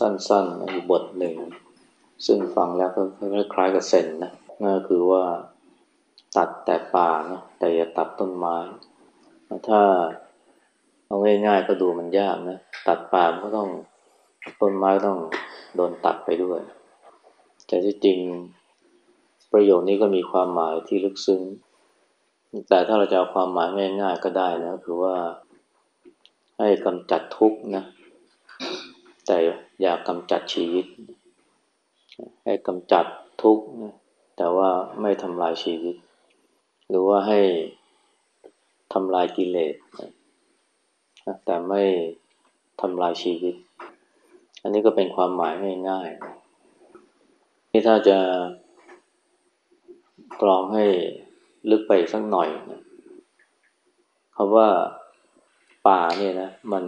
สั้นๆอีกบทหนึ่ง ซึ่งฟังแล้วก็คล้ายกับเซนนะนั่นก็คือว่าตัดแต่ป่านะแต่อย่าตัดต้นไม้ ถ้าเอาง่ายๆก็ดูมันยากนะ ตัดป่าก็ต้องต้นไม้ต้องโดนตัดไปด้วย แต่ที่จริงประโยคนี้ก็มีความหมายที่ลึกซึ้ง แต่ถ้าเราจะเอาความหมายง่ายๆก็ได้นะคือว่าให้กำจัดทุกข์นะ แต่อยากกำจัดชีวิต ให้กำจัดทุกข์แต่ว่าไม่ทำลายชีวิต หรือว่าให้ทำลายกิเลสแต่ไม่ทำลายชีวิต อันนี้ก็เป็นความหมายง่ายๆนี่ถ้าจะกรองให้ลึกไปสักหน่อยนะคำว่าป่าเนี่ยนะมัน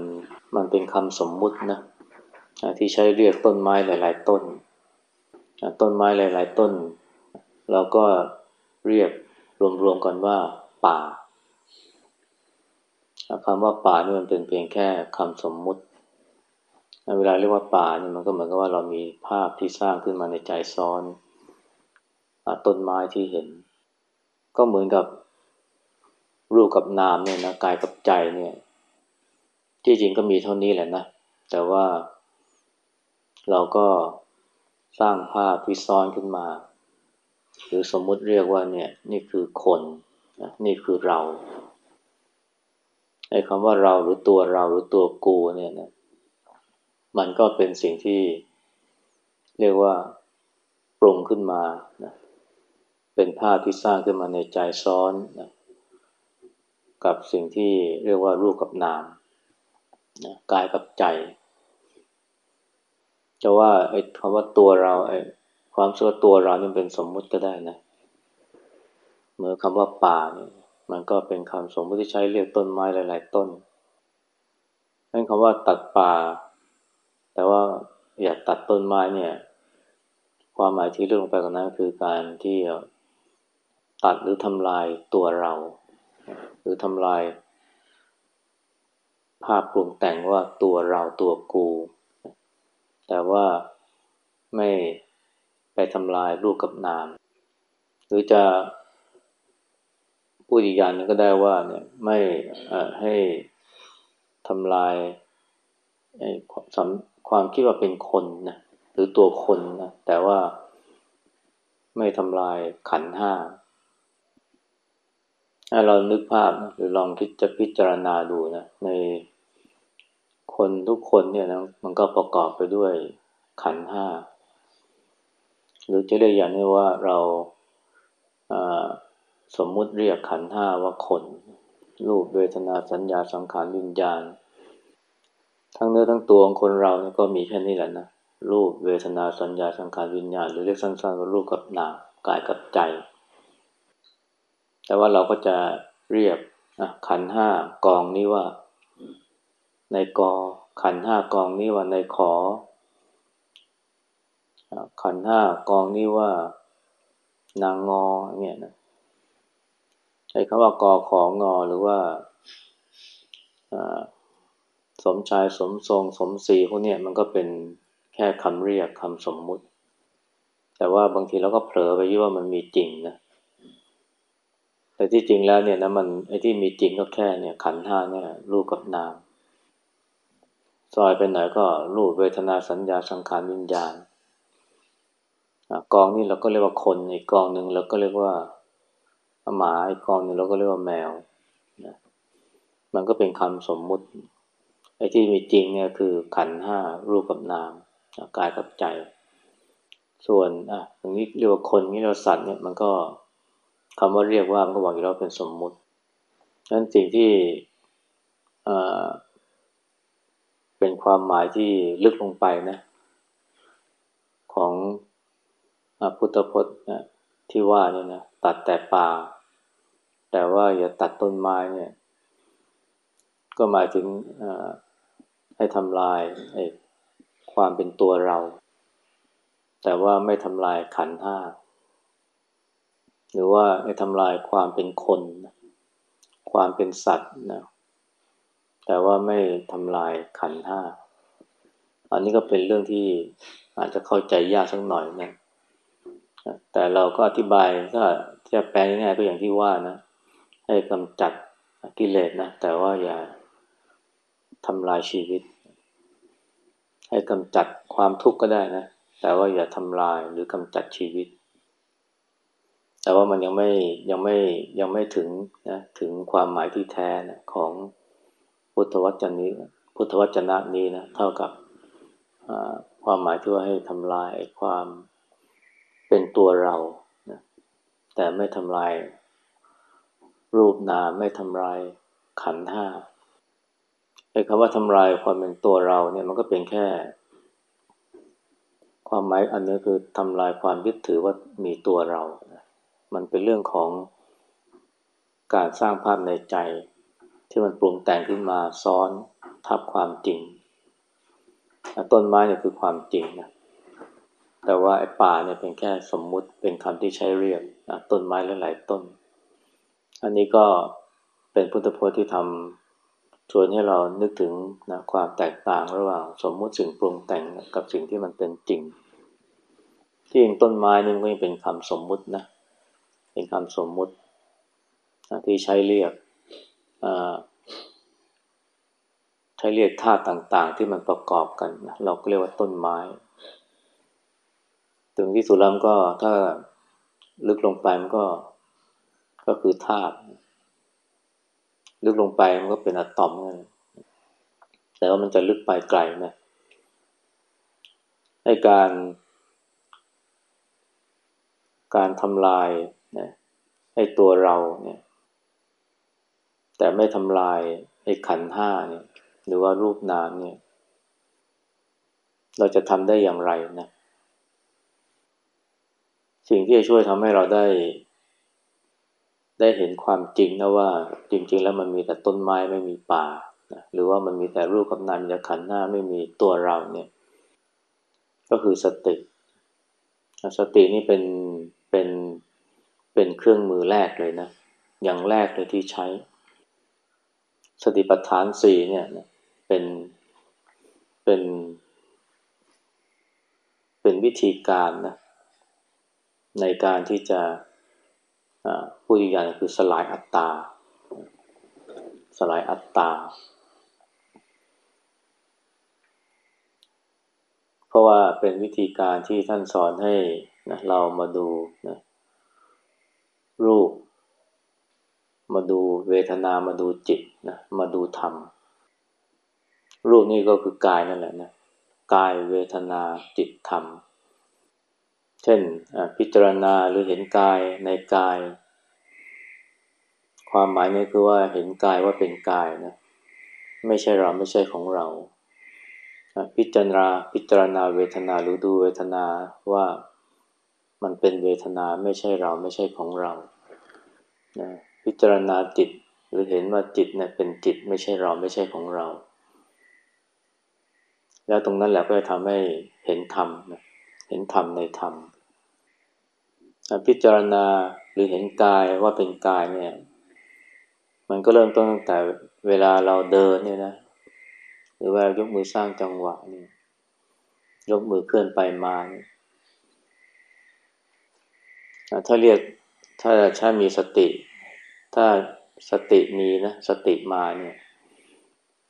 มันเป็นคำสมมุตินะ ที่ใช้เรียกต้นไม้หลาย ๆ ต้น ต้นไม้หลาย ๆ ต้น เราก็เรียกรวม ๆ กันว่าป่าคำว่าป่านี่มันเป็นเพียงแค่คำสมมุติ เวลาเรียกว่าป่านี่มันก็เหมือนกับว่าเรามีภาพที่สร้างขึ้นมาในใจซ้อนต้นไม้ที่เห็น ก็เหมือนกับรูปกับนามเนี่ยนะกายกับใจเนี่ยที่จริงก็มีเท่านี้แหละนะ แต่ว่า เราก็สร้างภาพที่ซ้อนขึ้นมา หรือสมมุติเรียกว่าเนี่ยนี่คือคนนี่คือเราไอ้คำว่าเราหรือตัวเราหรือตัวกูเนี่ยนะมันก็เป็นสิ่งที่เรียกว่าปรุงขึ้นมานะเป็นภาพที่สร้างขึ้นมาในใจซ้อนนะกับสิ่งที่เรียกว่ารูปกับนามนะกายกับใจ จะว่าไอ้คำว่าตัวเราไอ้ความเชื่อตัวเรานี่เป็นสมมุติก็ได้นะเหมือนคำว่าป่าเนี่ยมันก็เป็นคำสมมติที่ใช้เรียกต้นไม้หลาย ๆ ต้นนั่นคำว่าตัดป่า แต่ว่าอยากตัดต้นไม้เนี่ย ความหมายที่เรื่องลงไปกว่านั้นคือการที่ตัดหรือทำลายตัวเรา หรือทำลาย ภาพปรุงแต่งว่าตัวเราตัวกู แต่ว่าไม่ไปทำลายรูปกับนาม หรือจะพูดอีกอย่างนึงก็ได้ว่าเนี่ยไม่ให้ทำลายความคิดว่าเป็นคนนะหรือตัวคนนะแต่ว่าไม่ทำลายขันห้าถ้าเรานึกภาพหรือลองคิดจะพิจารณาดูนะใน คนทุกคนเนี่ยนะมันก็ประกอบไปด้วยขันห้า หรือจะเรียกอย่างนี้ว่าเราสมมุติเรียกขันห้าว่าคน รูปเวทนาสัญญาสังขารวิญญาณ ทั้งเนื้อทั้งตัวของคนเราก็มีแค่นี้แหละนะ รูปเวทนาสัญญาสังขารวิญญาณ หรือเรียกสั้นๆว่ารูปกับนามกายกับใจ แต่ว่าเราก็จะเรียกขันห้ากองนี้ว่า ในกอขันห้ากองนี้ว่าในขอ ขันห้ากองนี้ว่านางงอเนี่ยนะใช้คำว่ากอของอหรือว่าสมชายสมทรงสมศรีพวกนี้มันก็เป็นแค่คำเรียกคำสมมุติ แต่ว่าบางทีเราก็เผลอไปยี่ว่ามันมีจริงนะแต่ที่จริงแล้วเนี่ยนะมันไอ้ที่มีจริงก็แค่เนี่ยขันห้าเนี่ยรูปกับนาม ซอยไปไหนก็รูปเวทนาสัญญาสังขารวิญญาณกองนี้เราก็เรียกว่าคนอีกกองหนึ่งเราก็เรียกว่าหมาอีกกองหนึ่งเราก็เรียกว่าแมวนะมันก็เป็นคำสมมุติไอ้ที่มีจริงเนี่ยคือขันห้ารูปกับนามกายกับใจ ส่วนอะตรงนี้เรียกว่าคนนี้เราสัตว์เนี่ยมันก็คำว่าเรียกว่ามันก็บอกอยู่แล้วเป็นสมมุติฉะนั้นสิ่งที่ เป็นความหมายที่ลึกลงไปนะ ของพุทธพจน์นะที่ว่าเนี่ยนะตัดแต่ป่า แต่ว่าอย่าตัดต้นไม้เนี่ย ก็หมายถึงให้ทำลายความเป็นตัวเรา แต่ว่าไม่ทำลายขันห้า หรือว่าให้ทำลายความเป็นคน ความเป็นสัตว์นะ แต่ว่าไม่ทำลายขันห้า อันนี้ก็เป็นเรื่องที่อาจจะเข้าใจยากสักหน่อยนะ แต่เราก็อธิบายถ้าจะแปลง่ายๆก็อย่างที่ว่านะ ให้กำจัดกิเลสนะ แต่ว่าอย่าทำลายชีวิต ให้กำจัดความทุกข์ก็ได้นะ แต่ว่าอย่าทำลายหรือกำจัดชีวิต แต่ว่ามันยังไม่ยังไม่ยังไม่ถึงนะถึงความหมายที่แท้นะของ พุทธวจนะนี้ พุทธวจนะนี้นะเท่ากับความหมายที่ว่าให้ทำลายความเป็นตัวเรานะแต่ไม่ทำลายรูปนามไม่ทำลายขันห้าไอ้คำว่าทำลายความเป็นตัวเราเนี่ยมันก็เป็นแค่ ความหมายอันนี้คือทำลายความยึดถือว่ามีตัวเรา มันเป็นเรื่องของการสร้างภาพในใจ ที่มันปรุงแต่งขึ้นมาซ้อนทับความจริง ต้นไม้เนี่ยคือความจริงนะ แต่ว่าไอ้ป่าเนี่ยเป็นแค่สมมุติเป็นคำที่ใช้เรียกนะต้นไม้หลายๆต้น อันนี้ก็เป็นพุทธพจน์ที่ทำชวนให้เรานึกถึงนะความแตกต่างระหว่าง สมมุติสิ่งปรุงแต่งกับสิ่งที่มันเป็นจริง ที่เองต้นไม้นี่มันก็ยังเป็นคำสมมุตินะ เป็นคำสมมุติที่ใช้เรียก ใช้เรียกธาตุต่างๆ ที่มันประกอบกันเราก็เรียกว่าต้นไม้ ถึงที่สุดแล้วก็ถ้าลึกลงไปมันก็ก็คือธาตุลึกลงไปมันก็เป็นอะตอมนั่นแต่ว่ามันจะลึกไปไกลนะในการ การทำลายนะให้ตัวเราเนี่ย แต่ไม่ทำลายไอ้ขันห้าเนี่ยหรือว่ารูปนามเนี่ย เราจะทำได้อย่างไรนะ สิ่งที่จะช่วยทำให้เราได้ ได้เห็นความจริงนะว่า จริง ๆ แล้วมันมีแต่ต้นไม้ไม่มีป่านะหรือว่ามันมีแต่รูปกับนามมีแต่ขันห้าไม่มีตัวเราเนี่ย ก็คือสติ สตินี่เป็นเป็นเป็นเครื่องมือแรกเลยนะ อย่างแรกเลยที่ใช้ สติปัฏฐานสี่เนี่ยเป็นเป็น เป็นวิธีการนะในการที่จะพูดอีกอย่างคือสลายอัตตา สลายอัตตา เพราะว่าเป็นวิธีการที่ท่านสอนให้นะเรามาดูนะรูป มาดูเวทนามาดูจิตนะมาดูธรรม รูปนี่ก็คือกายนั่นแหละนะกายเวทนาจิตธรรม เช่นพิจารณาหรือเห็นกายในกาย ความหมายนี่คือว่าเห็นกายว่าเป็นกายนะไม่ใช่เราไม่ใช่ของเรา พิจารณาพิจารณาเวทนาหรือดูเวทนาว่ามันเป็นเวทนาไม่ใช่เราไม่ใช่ของเรานะ พิจารณาจิต หรือเห็นว่าจิตเนี่ยเป็นจิตไม่ใช่เราไม่ใช่ของเรา แล้วตรงนั้นแหละก็จะทำให้เห็นธรรมเห็นธรรมในธรรมพิจารณาหรือเห็นกายว่าเป็นกายเนี่ย มันก็เริ่มต้นตั้งแต่เวลาเราเดินเนี่ยนะหรือว่ายกมือสร้างจังหวะนี่ยกมือเคลื่อนไปมาเนี่ยถ้าเรียกถ้าใช้มีสติ ถ้าสติมีนะสติมาเนี่ย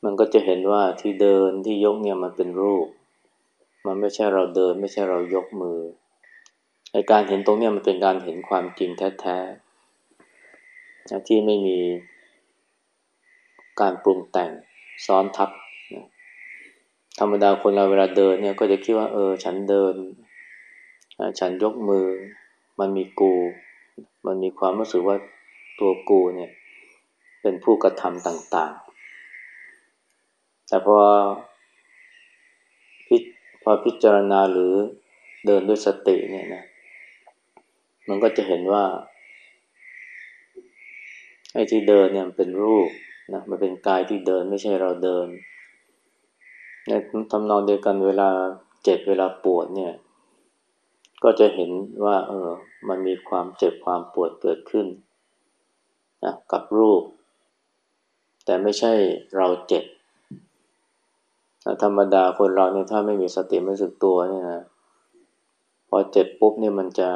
มันก็จะเห็นว่าที่เดินที่ยกเนี่ยมันเป็นรูป มันไม่ใช่เราเดิน ไม่ใช่เรายกมือในการเห็นตรงเนี้ยมันเป็นการเห็นความจริงแท้ๆที่ไม่มีการปรุงแต่งซ้อนทับนะธรรมดาคนเราเวลาเดินเนี่ยก็จะคิดว่าเออ ฉันเดิน ฉันยกมือ มันมีกู มันมีความรู้สึกว่า ตัวกูเนี่ย เป็นผู้กระทำต่าง ๆ แต่พอพิพอพิจารณาหรือเดินด้วยสติเนี่ยนะ มันก็จะเห็นว่าไอ้ที่เดินเนี่ยเป็นรูปนะมันเป็นกายที่เดินไม่ใช่เราเดินในทำนองเดียวกันเวลาเจ็บเวลาปวดเนี่ย ก็จะเห็นว่า เออ มันมีความเจ็บความปวดเกิดขึ้น นะกับรูป แต่ไม่ใช่เราเจ็บธรรมดาคนเราเนี่ยถ้าไม่มีสติไม่สึกตัวเนี่ยนะพอเจ็บปุ๊บเนี่ยมันจะ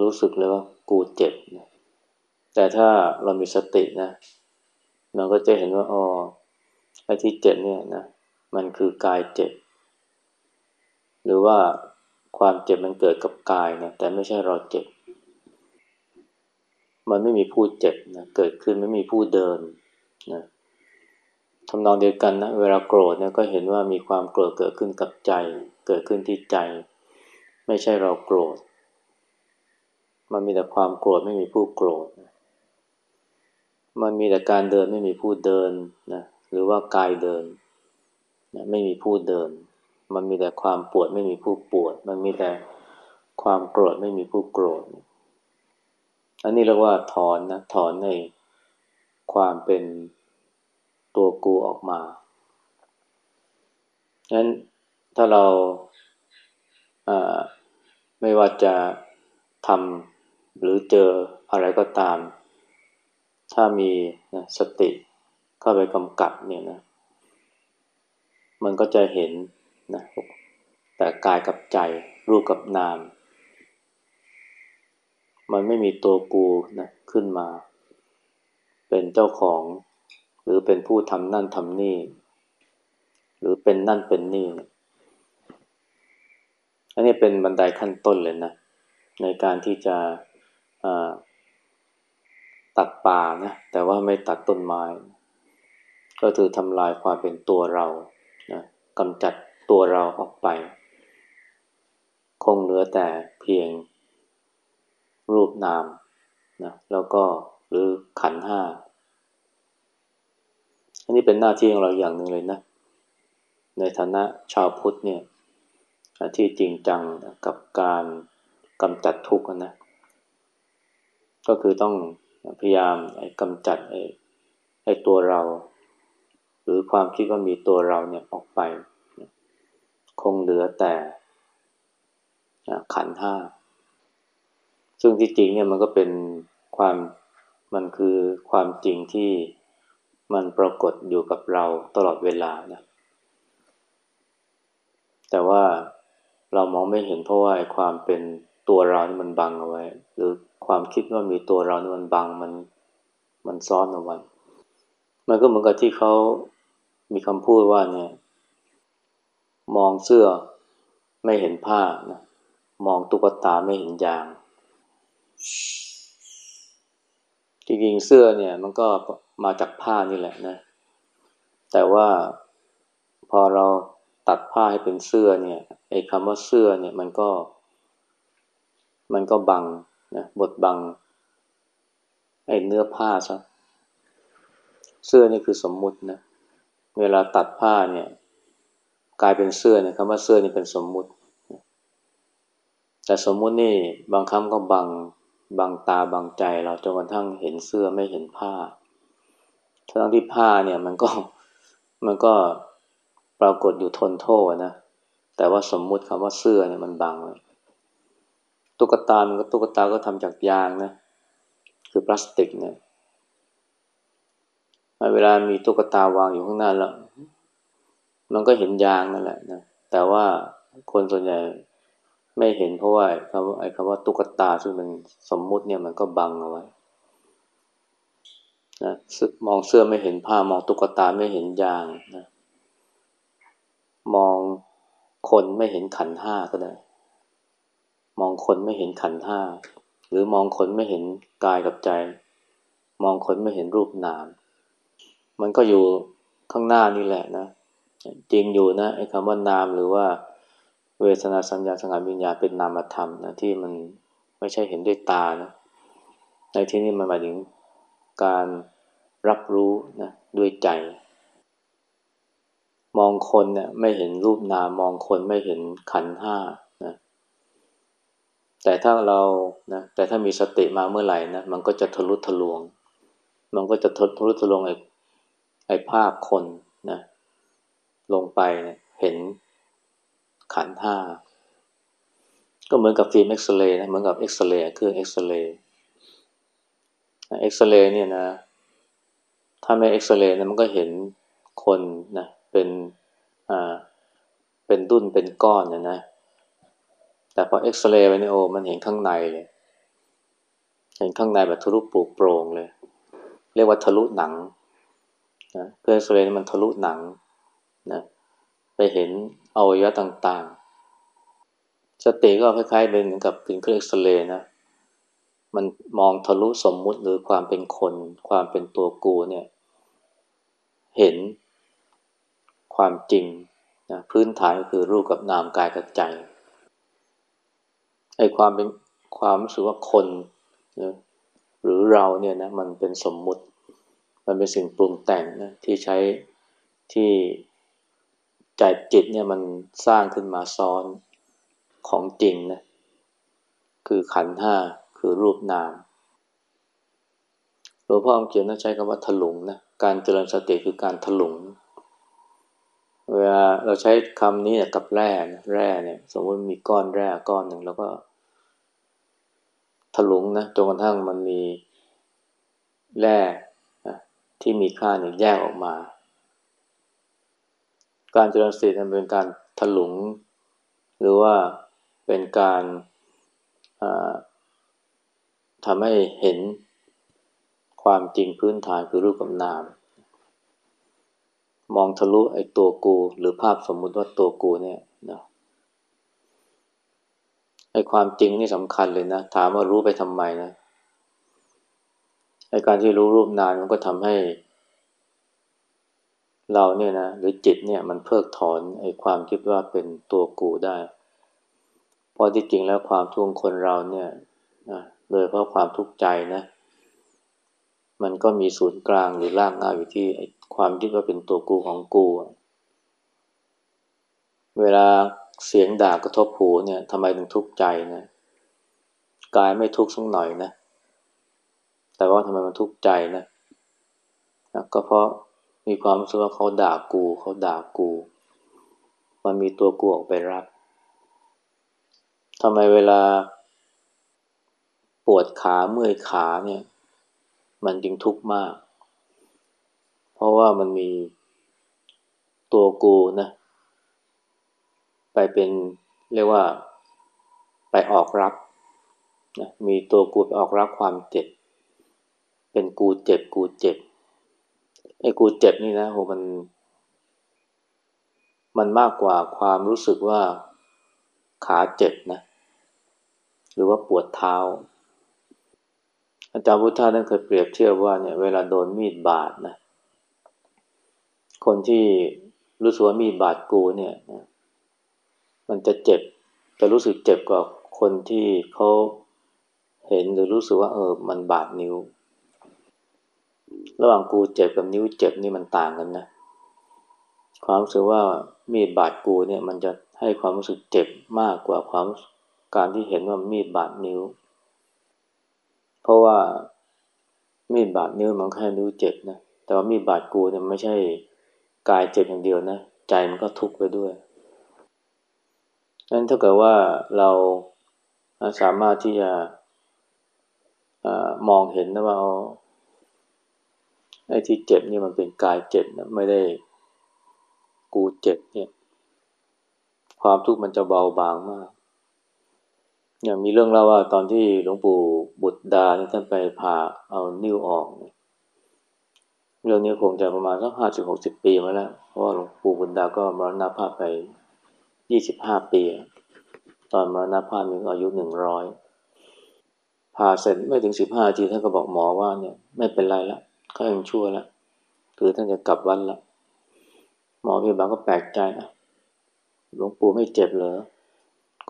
รู้สึกเลยว่ากูเจ็บนะแต่ถ้าเรามีสตินะเราก็จะเห็นว่าอ๋อไอ้ที่เจ็บเนี่ยนะมันคือกายเจ็บ หรือว่าความเจ็บมันเกิดกับกายนะแต่ไม่ใช่เราเจ็บ มันไม่มีผู้เจ็บนะเกิดขึ้นไม่มีผู้เดินนะทำนองเดียวกันนะเวลาโกรธเนี่ยก็เห็นว่ามีความโกรธเกิดขึ้นกับใจ เกิดขึ้นที่ใจ ไม่ใช่เราโกรธ มันมีแต่ความโกรธไม่มีผู้โกรธมันมีแต่การเดินไม่มีผู้เดินนะหรือว่ากายเดินนะไม่มีผู้เดิน มันมีแต่ความปวดไม่มีผู้ปวด มันมีแต่ความโกรธไม่มีผู้โกรธ อันนี้เรียกว่าถอนนะถอนในความเป็นตัวกูออกมาฉะนั้นถ้าเราไม่ว่าจะทำหรือเจออะไรก็ตาม ถ้ามีนะสติเข้าไปกำกับเนี่ยนะ มันก็จะเห็นนะแต่กายกับใจรูปกับนาม มันไม่มีตัวกูนะขึ้นมา เป็นเจ้าของ หรือเป็นผู้ทำนั่นทำนี่ หรือเป็นนั่นเป็นนี่อันนี้เป็นบันไดขั้นต้นเลยนะ ในการที่จะตัดป่านะแต่ว่าไม่ตัดต้นไม้ ก็คือทำลายความเป็นตัวเรานะกำจัดตัวเราออกไป คงเหลือแต่เพียง รูปนามนะแล้วก็หรือขันห้าอันนี้เป็นหน้าที่ของเราอย่างหนึ่งเลยนะ ในฐานะชาวพุทธเนี่ยที่จริงจังกับการกำจัดทุกข์นะ ก็คือต้องพยายามกำจัดไอ้ไอ้ตัวเรา หรือความคิดว่ามีตัวเราเนี่ยออกไป คงเหลือแต่ขันห้า ซึ่งที่จริงเนี่ยมันก็เป็นความมันคือความจริงที่มันปรากฏอยู่กับเราตลอดเวลานะ แต่ว่าเรามองไม่เห็นเพราะว่าความเป็นตัวเรานี่มันบังเอาไว้ หรือความคิดว่ามีตัวเรานี่มันบังมันมันซ้อนเอาไว้ มันก็เหมือนกับที่เขามีคำพูดว่าเนี่ย มองเสื้อไม่เห็นผ้านะมองตุ๊กตาไม่เห็นยาง จริงๆเสื้อเนี่ย มันก็มาจากผ้านี่แหละนะ แต่ว่าพอเราตัดผ้าให้เป็นเสื้อเนี่ยไอ้คำว่าเสื้อเนี่ยมันก็ มันก็บังนะบดบังไอ้เนื้อผ้าซะเสื้อนี่คือสมมุตินะเวลาตัดผ้าเนี่ย กลายเป็นเสื้อเนี่ยคำว่าเสื้อนี่เป็นสมมุติ แต่สมมุตินี่บางครั้งก็บัง บังตาบังใจเราจนกระทั่งเห็นเสื้อไม่เห็นผ้า ทั้งที่ผ้าเนี่ยมันก็มันก็ปรากฏอยู่ทนโทษนะ แต่ว่าสมมุติคำว่าเสื้อเนี่ยมันบังเลยตุ๊กตา มันก็ตุ๊กตาก็ทำจากยางนะ คือพลาสติกเนี่ยเวลามีตุ๊กตาวางอยู่ข้างหน้าแล้ว มันก็เห็นยางนั่นแหละนะ แต่ว่าคนส่วนใหญ่ ไม่เห็นเพราะว่าคำว่าไอ้คำว่าตุ๊กตาซึ่งเป็นสมมุติเนี่ยมันก็บังเอาไว้นะมองเสื้อไม่เห็นผ้ามองตุ๊กตาไม่เห็นยางนะมองคนไม่เห็นขันห้าก็ได้ มองคนไม่เห็นขันห้า หรือมองคนไม่เห็นกายกับใจ มองคนไม่เห็นรูปนาม มันก็อยู่ข้างหน้านี่แหละนะ จริงอยู่นะไอ้คำว่านามหรือว่า เวทนาสัญญาสังขารวิญญาณเป็นนามธรรมนะที่มันไม่ใช่เห็นด้วยตานะในที่นี้มันหมายถึงการรับรู้นะด้วยใจ มองคนเนี่ยไม่เห็นรูปนามมองคนไม่เห็นขันห้านะแต่ถ้าเรานะแต่ถ้ามีสติมาเมื่อไหร่นะมันก็จะทะลุทะลวง มันก็จะทะลุทะลวงไอ้ไอ้ภาพคนนะลงไปเนี่ยเห็น ขันห้าก็เหมือนกับฟิล์มเอ็กซเรย์นะเหมือนกับเอ็กซเรย์เครื่องเอ็กซเรย์เอ็กซเรย์เนี่ยนะถ้าไม่เอ็กซเรย์นะมันก็เห็นคนนะเป็นอ่าเป็นดุ้นเป็นก้อนนะนะแต่พอเอ็กซเรย์ไปเนี่ยโอ้มันเห็นข้างในเลยเห็นข้างในแบบทะลุปรุโปร่งเลย เรียกว่าทะลุหนังนะเครื่องเอ็กซเรย์มันทะลุหนังนะไปเห็น อวัยวะต่างๆ สติก็คล้ายๆเป็นเหมือนกับเป็นเครื่องเอ็กซเรย์นะ มันมองทะลุสมมุติหรือความเป็นคน ความเป็นตัวกูเนี่ย เห็นความจริงนะพื้นฐานคือรูปกับนามกายกับใจไอ้ความเป็นความรู้สึกว่าคนนะหรือเราเนี่ยนะมันเป็นสมมุติ มันเป็นสิ่งปรุงแต่งนะที่ใช้ที่ ใจจิตเนี่ยมันสร้างขึ้นมาซ้อนของจริงนะ คือขันห้าคือรูปนามหลวงพ่อองเขียนนะใช้คำว่าถลุงนะการเจริญสติคือการถลุง เวลาเราใช้คำนี้กับแร่แร่เนี่ย สมมติมีก้อนแร่ก้อนหนึ่งแล้วก็ถลุงนะจนกระทั่งมันมีแร่ที่มีค่าเนี่ยแยกออกมา การเจริญสติเป็นการถลุง หรือว่าเป็นการทำให้เห็นความจริงพื้นฐานคือรูปกับนาม มองทะลุไอ้ตัวกู หรือภาพสมมุติว่าตัวกูเนี่ยนะไอ้ความจริงนี่สำคัญเลยนะ ถามว่ารู้ไปทำไมนะไอ้การที่รู้รูปนามมันก็ทำให้ เราเนี่ยนะหรือจิตเนี่ยมันเพิกถอนไอ้ความคิดว่าเป็นตัวกูได้เพราะที่จริงแล้วความทุกข์คนเราเนี่ยนะโดยเพราะความทุกข์ใจนะ มันก็มีศูนย์กลางหรือรากง่ายอยู่ที่ความคิดว่าเป็นตัวกูของกู เวลาเสียงด่ากระทบหูเนี่ยทำไมถึงทุกข์ใจนะกายไม่ทุกข์สักหน่อยนะ แต่ว่าทำไมมันทุกข์ใจนะ ก็เพราะ มีความรู้สึกว่าเขาด่ากูเขาด่ากู มันมีตัวกูออกไปรับทำไมเวลา ปวดขาเมื่อยขาเนี่ย มันจึงทุกข์มาก เพราะว่ามันมีตัวกูนะไปเป็นเรียกว่าไปออกรับนะมีตัวกูไปออกรับความเจ็บ เป็นกูเจ็บกูเจ็บ อ้กูเจ็บนี่นะโหมัน มันมากกว่าความรู้สึกว่าขาเจ็บนะ หรือว่าปวดเท้า อาจารย์พุทธาท่านเคยเปรียบเทียบว่าเนี่ยเวลาโดนมีดบาดนะ คนที่รู้สึกว่ามีดบาดกูเนี่ยนะมันจะเจ็บ จะรู้สึกเจ็บกว่าคนที่เขาเห็นหรือรู้สึกว่าเออ มันบาดนิ้ว ระหว่างกูเจ็บกับนิ้วเจ็บนี่มันต่างกันนะ ความรู้สึกว่ามีดบาดกูเนี่ยมันจะให้ความรู้สึกเจ็บมากกว่าความการที่เห็นว่ามีดบาดนิ้ว เพราะว่ามีดบาดนิ้วมันแค่นิ้วเจ็บนะ แต่ว่ามีดบาดกูเนี่ยไม่ใช่กายเจ็บอย่างเดียวนะ ใจมันก็ทุกข์ไปด้วยนั้นถ้าเกิดว่าเราสามารถที่จะมองเห็นนะว่า ไอ้ที่เจ็บนี่มันเป็นกายเจ็บนะไม่ได้กูเจ็บเนี่ย ความทุกข์มันจะเบาบางมากอย่างมีเรื่องเล่าว่าตอนที่หลวงปู่บุตรดาเนี่ยท่านไปผ่าเอานิ้วออกเรื่องนี้คงจะประมาณสักห้าสิบหกสิบปีมาแล้ว เพราะว่าหลวงปู่บุตรดาก็มรณภาพไปยี่สิบห้าปี ตอนมรณภาพมีอายุหนึ่งร้อยผ่าเสร็จไม่ถึงสิบห้าทีท่านก็บอกหมอว่าเนี่ย ไม่เป็นไรละ เขายังชั่วและคือท่านจะกลับวันละหมอพยาบาลก็แปลกใจหลวงปู่ไม่เจ็บเหรอ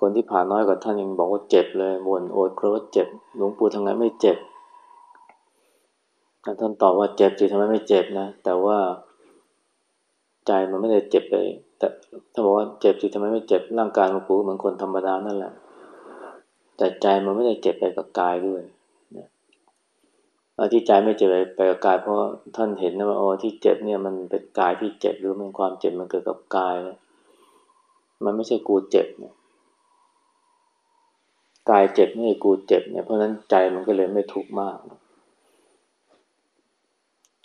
คนที่ผ่านน้อยกว่าท่านยังบอกว่าเจ็บเลยบ่นโอดครวญเจ็บ หลวงปู่ทำไงไม่เจ็บท่านตอบว่าเจ็บสิทำไมไม่เจ็บนะ แต่ว่าใจมันไม่ได้เจ็บไปแต่ถ้าบอกว่าเจ็บสิทำไมไม่เจ็บร่างกายหลวงปู่เหมือนคนธรรมดานั่นแหละ แต่ใจมันไม่ได้เจ็บไปกับกายด้วย ที่ใจไม่เจ็บไปกับกาย เพราะท่านเห็นนะว่าโอ้ที่เจ็บเนี่ยมันเป็นกายที่เจ็บหรือมันความเจ็บมันเกิดกับกายมันไม่ใช่กูเจ็บเนี่ยกายเจ็บไม่ใช่กูเจ็บเนี่ยเพราะนั้นใจมันก็เลยไม่ทุกข์มาก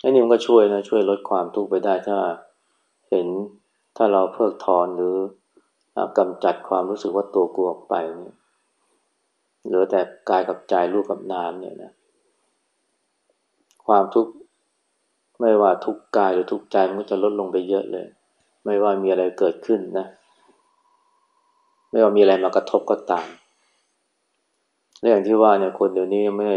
ไอันนี้มันก็ช่วยนะช่วยลดความทุกข์ไปได้ถ้าเห็นถ้าเราเพิกถอนหรือกำจัดความรู้สึกว่าตัวกูออกไปเนี่ยเหลือแต่กายกับใจรูปกับนามเนี่ยนะ ความทุกข์ไม่ว่าทุกกายหรือทุกใจมันก็จะลดลงไปเยอะเลย ไม่ว่ามีอะไรเกิดขึ้นนะ ไม่ว่ามีอะไรมากระทบก็ตามและอย่างที่ว่าเนี่ยคนเดี๋ยวนี้ไม่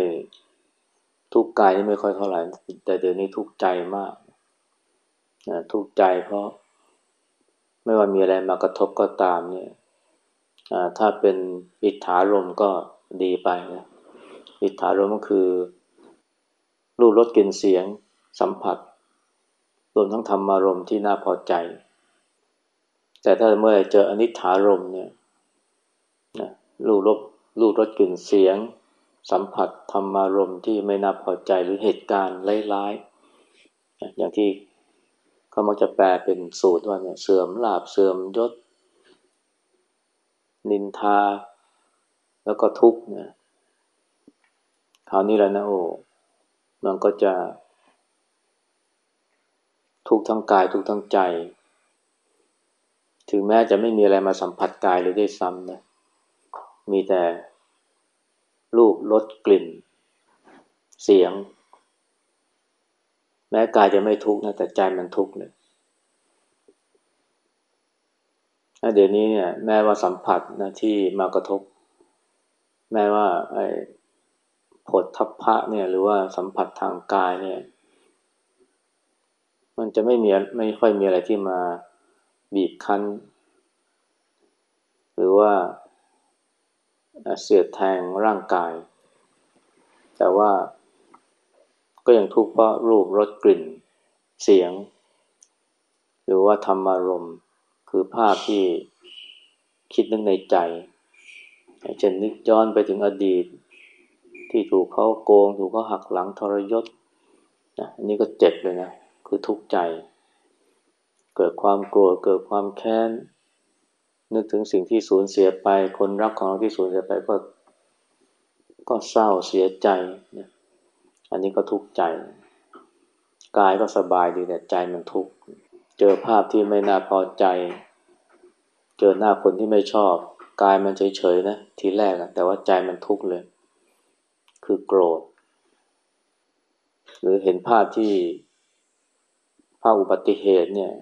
ทุกกายนี่ไม่ค่อยเท่าไหร่ แต่เดี๋ยวนี้ทุกใจมากนะทุกใจเพราะ ไม่ว่ามีอะไรมากระทบก็ตามเนี่ยถ้าเป็นอิทธารมก็ดีไปนะอิทธารมก็คือ รูปรสกลิ่นเสียง สัมผัส รวมทั้งธรรมารมที่น่าพอใจ แต่ถ้าเมื่อเจออนิถารมเนี่ยนะรูปรสรูปรสกลิ่นเสียง สัมผัสธรรมารมที่ไม่น่าพอใจหรือเหตุการณ์ร้ายๆอย่างที่เขามักจะแปลเป็นสูตรว่าเนี่ยเสื่อมลาบเสื่อมยศ นินทา แล้วก็ทุกข์เนี่ยคราวนี้แหละนะโอ้ มันก็จะ ทุกทั้งกายทุกทั้งใจ ถึงแม้จะไม่มีอะไรมาสัมผัสกายเลยด้วยซ้ำนะ มีแต่รูปรสกลิ่น เสียง แม้กายจะไม่ทุกข์นะแต่ใจมันทุกข์เลยเดี๋ยวนี้เนี่ยแม้ว่าสัมผัสนะที่มากระทบ แม้ว่าไอ ผลทัพพะเนี่ยหรือว่าสัมผัสทางกายเนี่ย มันจะไม่มีไม่ค่อยมีอะไรที่มาบีบคั้น หรือว่าเสียดแทงร่างกาย แต่ว่าก็ยังทุกข์เพราะรูปรสกลิ่น เสียง หรือว่าธรรมารมณ์คือภาพที่คิดนึกในใจ เช่นนึกย้อนไปถึงอดีต ที่ถูกเขาโกง ถูกเขาหักหลังทรยศนะอันนี้ก็เจ็บเลยนะคือทุกข์ใจ เกิดความโกรธเกิดความแค้น นึกถึงสิ่งที่สูญเสียไป คนรักของเราที่สูญเสียไปก็ก็เศร้าเสียใจนะอันนี้ก็ทุกข์ใจ กายก็สบายดีแต่ใจมันทุกข์เจอภาพที่ไม่น่าพอใจ เจอหน้าคนที่ไม่ชอบ กายมันเฉยๆนะทีแรกอะแต่ว่าใจมันทุกข์เลย คือโกรธ หรือเห็นภาพที่ภาพอุบัติเหตุเนี่ย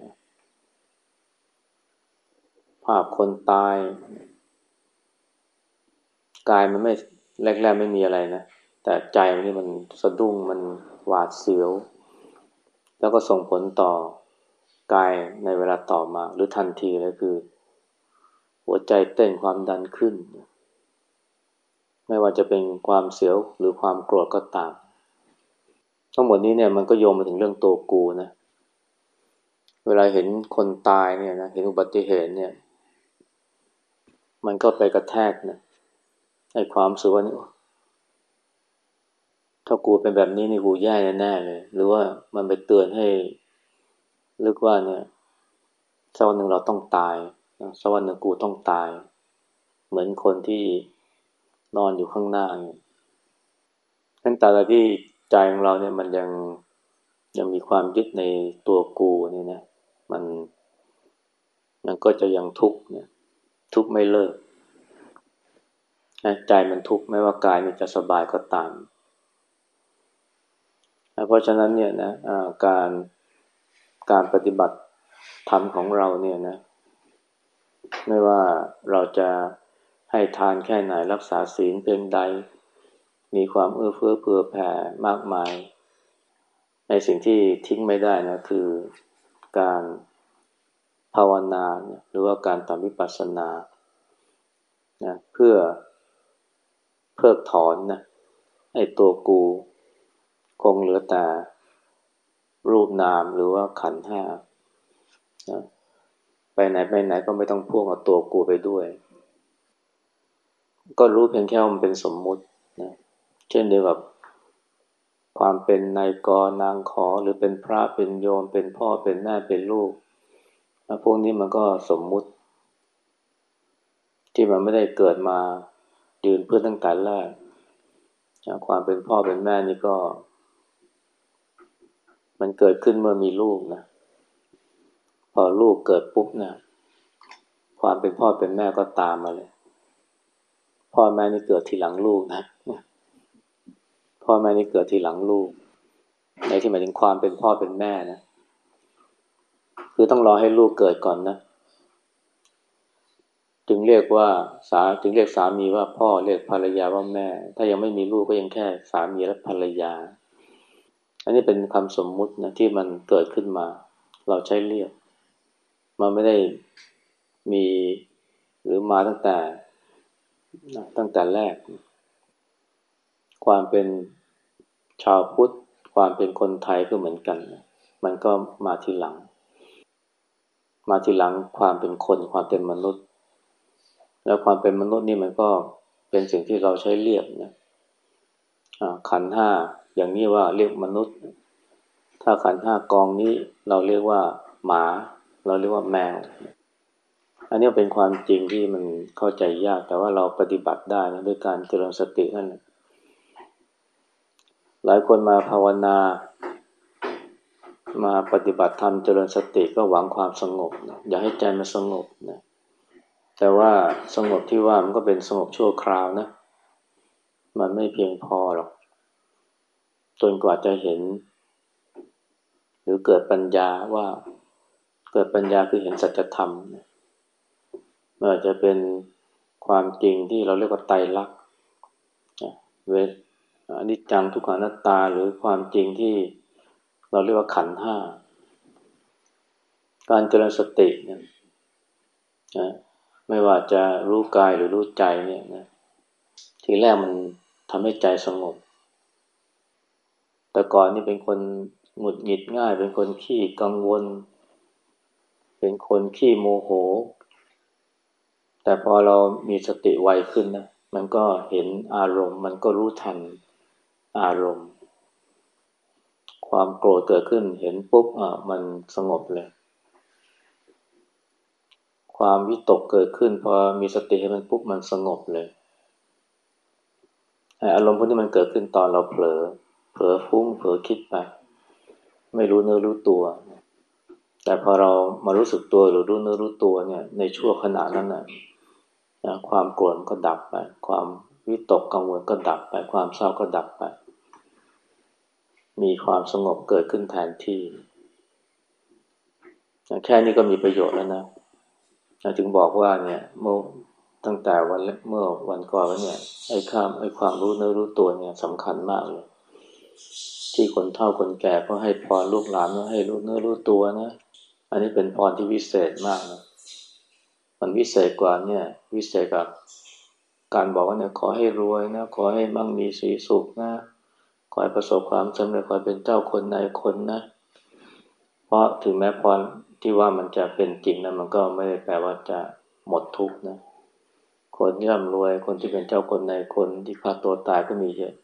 ภาพคนตายกายมันไม่แรก ๆ ไม่มีอะไรนะ แต่ใจมันนี่มันสะดุ้งมันหวาดเสียว แล้วก็ส่งผลต่อกายในเวลาต่อมา หรือทันทีเลยคือ หัวใจเต้นความดันขึ้น ไม่ว่าจะเป็นความเสียวหรือความโกรธก็ตาม ทั้งหมดนี้เนี่ยมันก็โยงมาถึงเรื่องตัวกูนะ เวลาเห็นคนตายเนี่ยนะเห็นอุบัติเหตุเนี่ย มันก็ไปกระแทกนะไอ้ความสึกว่านี่ถ้ากูเป็นแบบนี้นี่กูแย่แน่ๆเลย หรือว่ามันไปเตือนให้ลึกว่าเนี่ยสักวันหนึ่งเราต้องตายสักวันหนึ่งกูต้องตาย เหมือนคนที่ นอนอยู่ข้างหน้าเนี่ยตั้งแต่ที่ใจของเราเนี่ยมันยังยังมีความยึดในตัวกูนี่นะ มันมันก็จะยังทุกข์เนี่ยทุกข์ไม่เลิกใจมันทุกข์ไม่ว่ากายมันจะสบายก็ตาม เพราะฉะนั้นเนี่ยนะการการปฏิบัติธรรมของเราเนี่ยนะ ไม่ว่าเราจะ ให้ทานแค่ไหนรักษาศีลเพียงใด มีความเอื้อเฟื้อเผื่อแผ่มากมาย ในสิ่งที่ทิ้งไม่ได้นะคือการภาวนาหรือว่าการทำวิปัสสนานะเพื่อเพิกถอนนะไอ้ตัวกู คงเหลือแต่รูปนามหรือว่าขันห้านะไปไหนไปไหนก็ไม่ต้องพ่วงกับตัวกูไปด้วย ก็รู้เพียงแค่มันเป็นสมมุตินะเช่นเดียวกับความเป็นนายกนางขอหรือเป็นพระเป็นโยมเป็นพ่อเป็นแม่เป็นลูกพวกนี้มันก็สมมุติ ที่มันไม่ได้เกิดมายืนเพื่อตั้งแต่แรกความเป็นพ่อเป็นแม่นี่ก็ มันเกิดขึ้นเมื่อมีลูกนะพอลูกเกิดปุ๊บนะความเป็นพ่อเป็นแม่ก็ตามมาเลย พ่อแม่นี่เกิดทีหลังลูกนะพ่อแม่นี่เกิดทีหลังลูก ในที่หมายถึงความเป็นพ่อเป็นแม่นะ คือต้องรอให้ลูกเกิดก่อนนะจึงเรียกว่าสาจึงเรียกสามีว่าพ่อเรียกภรรยาว่าแม่ ถ้ายังไม่มีลูกก็ยังแค่สามีและภรรยา อันนี้เป็นคำสมมุตินะที่มันเกิดขึ้นมา เราใช้เรียก มันไม่ได้มีหรือมาตั้งแต่ ตั้งแต่แรก ความเป็นชาวพุทธ ความเป็นคนไทยก็เหมือนกัน มันก็มาทีหลัง มาทีหลังความเป็นคนความเป็นมนุษย์ แล้วความเป็นมนุษย์นี่มันก็เป็นสิ่งที่เราใช้เรียกนะขันห้าอย่างนี้ว่าเรียกมนุษย์ ถ้าขันห้ากองนี้เราเรียกว่าหมา เราเรียกว่าแมว อันนี้เป็นความจริงที่มันเข้าใจยาก แต่ว่าเราปฏิบัติได้นะด้วยการเจริญสตินั่นแหละหลายคนมาภาวนา มาปฏิบัติธรรมเจริญสติก็หวังความสงบนะอยากให้ใจมันสงบนะแต่ว่าสงบที่ว่ามันก็เป็นสงบชั่วคราวนะ มันไม่เพียงพอหรอกจนกว่าจะเห็น หรือเกิดปัญญาว่าเกิดปัญญาคือเห็นสัจธรรมไม่ว่าจะเป็นความจริงที่เราเรียกว่าไตรลักษณ์เวทอนิจจังทุกขานัตตาหรือความจริงที่เราเรียกว่าขันห้า การเจริญสติเนี่ยนะไม่ว่าจะรู้กายหรือรู้ใจเนี่ยนะทีแรกมันทำให้ใจสงบ แต่ก่อนนี่เป็นคนหงุดหงิดง่าย เป็นคนขี้กังวล เป็นคนขี้โมโห แต่พอเรามีสติไวขึ้นนะมันก็เห็นอารมณ์ มันก็รู้ทันอารมณ์ ความโกรธเกิดขึ้นเห็นปุ๊บอะมันสงบเลย ความวิตกเกิดขึ้น พอมีสติให้มันปุ๊บมันสงบเลยอารมณ์พวกนี้มันเกิดขึ้นตอนเราเผลอ เผลอฟุ้งเผลอคิดไป ไม่รู้เนื้อรู้ตัว แต่พอเรามารู้สึกตัวหรือรู้เนื้อรู้ตัวเนี่ย ในชั่วขณะนั้นนะ ความโกรธก็ดับไป ความวิตกกังวลก็ดับไป ความเศร้าก็ดับไป มีความสงบเกิดขึ้นแทนที่ แค่นี้ก็มีประโยชน์แล้วนะถึงบอกว่าเนี่ยเมื่อตั้งแต่วันเมื่อวันก่อนเนี่ยไอ้ข้ามไอ้ความรู้เนื้อรู้ตัวเนี่ยสำคัญมากเลย ที่คนเฒ่าคนแก่ก็ให้พรลูกหลานว่าให้รู้เนื้อรู้ตัวนะ อันนี้เป็นพรที่วิเศษมากนะ มันวิเศษกว่าเนี่ยวิเศษกับการบอกว่าเนี่ยขอให้รวยนะขอให้มั่งมีสีสุขนะขอให้ประสบความสำเร็จขอให้เป็นเจ้าคนนายคนนะ เพราะถึงแม้พรที่ว่ามันจะเป็นจริงนะมันก็ไม่ได้แปลว่าจะหมดทุกนะ คนที่ร่ำรวยคนที่เป็นเจ้าคนนายคนที่ฆ่าตัวตายก็มีเยอะ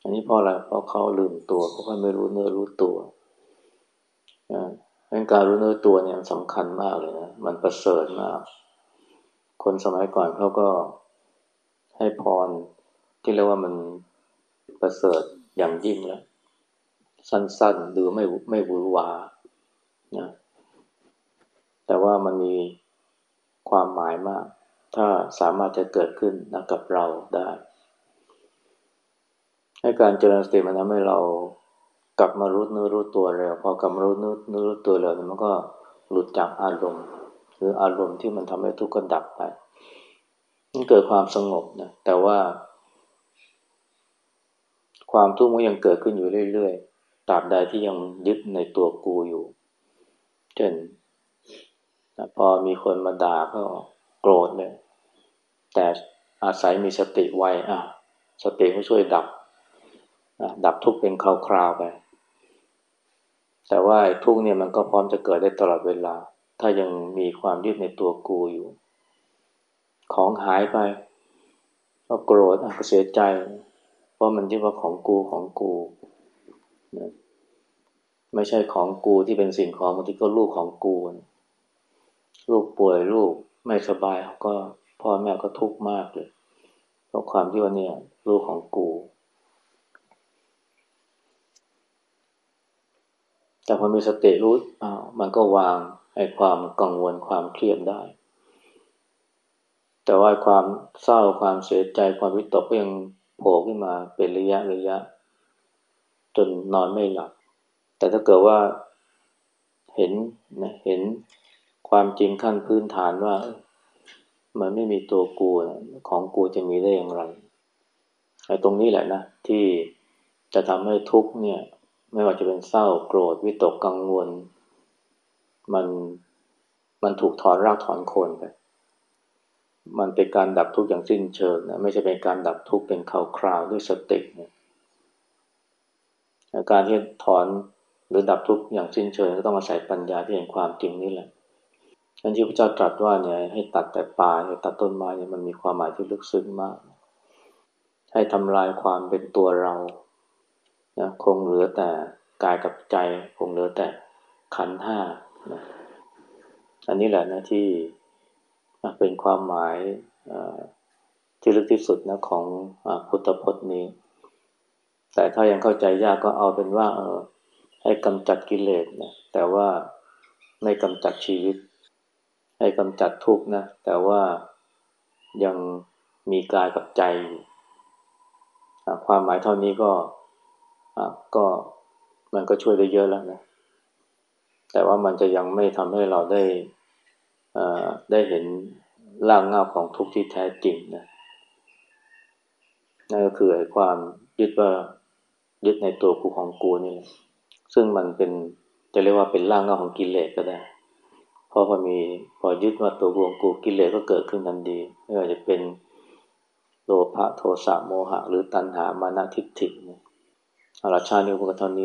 อันนี้เพราะอะไรเพราะเขาลืมตัวเพราะเขาไม่รู้เนื้อรู้ตัวอ่า งั้นการรู้เนื้อตัวเนี่ยสำคัญมากเลยนะ มันประเสริฐมาก คนสมัยก่อนเขาก็ให้พรที่เรียกว่ามันประเสริฐอย่างยิ่งแล้ว สั้นๆหรือไม่ไม่หวือหวานะแต่ว่ามันมีความหมายมาก ถ้าสามารถจะเกิดขึ้นนะกับเราได้ ให้การเจริญสติมันทำให้เรา กลับมารู้นื้อรู้ตัวเร็วพอกลับมารู้นื้อนื้อรู้ตัวเร็วมันก็หลุดจากอารมณ์หรืออารมณ์ที่มันทำให้ทุกข์ก็ดับไปมันเกิดความสงบนะแต่ว่า ความทุกข์มันยังเกิดขึ้นอยู่เรื่อยๆตราบใดที่ยังยึดในตัวกูอยู่ เช่นพอมีคนมาด่าก็โกรธเลยแต่อาศัยมีสติไวอะสติก็ช่วยดับดับทุกข์เป็นคราวๆไป แต่ว่าทุกเนี่ยมันก็พร้อมจะเกิดได้ตลอดเวลา ถ้ายังมีความยึดในตัวกูอยู่ ของหายไป ก็โกรธก็เสียใจ เพราะมันยึดว่าของกูของกูนะไม่ใช่ของกูที่เป็นสิ่งของบางทีก็ลูกของกูลูกป่วยลูกไม่สบายก็พ่อแม่ก็ทุกข์มากเลยเพราะความที่ว่าเนี่ยลูกของกู แต่พอมีสติรู้อ้าวมันก็วางไอ้ความกังวลความเครียดได้ แต่ว่าความเศร้าความเสียใจความวิตกก็ยังโผล่ขึ้นมาเป็นระยะระยะ จนนอนไม่หลับ แต่ถ้าเกิดว่าเห็นนะเห็นความจริงขั้นพื้นฐานว่า มันไม่มีตัวกูของกูจะมีได้อย่างไรไอ้ตรงนี้แหละนะที่จะทำให้ทุกเนี่ย ไม่ว่าจะเป็นเศร้าโกรธวิตกกังวล มันมันถูกถอนรากถอนโคนไป มันเป็นการดับทุกข์อย่างสิ้นเชิงนะไม่ใช่เป็นการดับทุกข์เป็นคราวๆด้วยสติเนี่ยการที่ถอนหรือดับทุกข์อย่างสิ้นเชิงก็ต้องอาศัยปัญญาที่เห็นความจริงนี่แหละอันที่พระเจ้าตรัสว่าเนี่ยให้ตัดแต่ป่าให้ตัดต้นไม้เนี่ยมันมีความหมายที่ลึกซึ้งมาก ให้ทำลายความเป็นตัวเรา นะคงเหลือแต่กายกับใจ คงเหลือแต่ขันห้านะอันนี้แหละนะที่เป็นความหมายที่ลึกที่สุดนะของพุทธพจน์นี้ แต่ถ้ายังเข้าใจยากก็เอาเป็นว่าเออให้กำจัดกิเลสนะแต่ว่าไม่กำจัดชีวิต ให้กำจัดทุกข์นะแต่ว่ายังมีกายกับใจ ความหมายเท่านี้ก็ ก็มันก็ช่วยได้เยอะแล้วนะ แต่ว่ามันจะยังไม่ทำให้เราได้ได้เห็นร่างเงาของทุกข์ที่แท้จริงนะนั่นก็คือไอ้ความยึดว่ายึดในตัวกูของกูนี่แหละซึ่งมันเป็นจะเรียกว่าเป็นร่างเงาของกิเลสก็ได้พอพอมีพอยึดว่าตัวกูของกูกิเลสก็เกิดขึ้นทันทีไม่ว่าจะเป็นโลภะโทสะโมหะ หรือตัณหามานะทิฏฐิเอาละชาตินี้พวกเท่านี้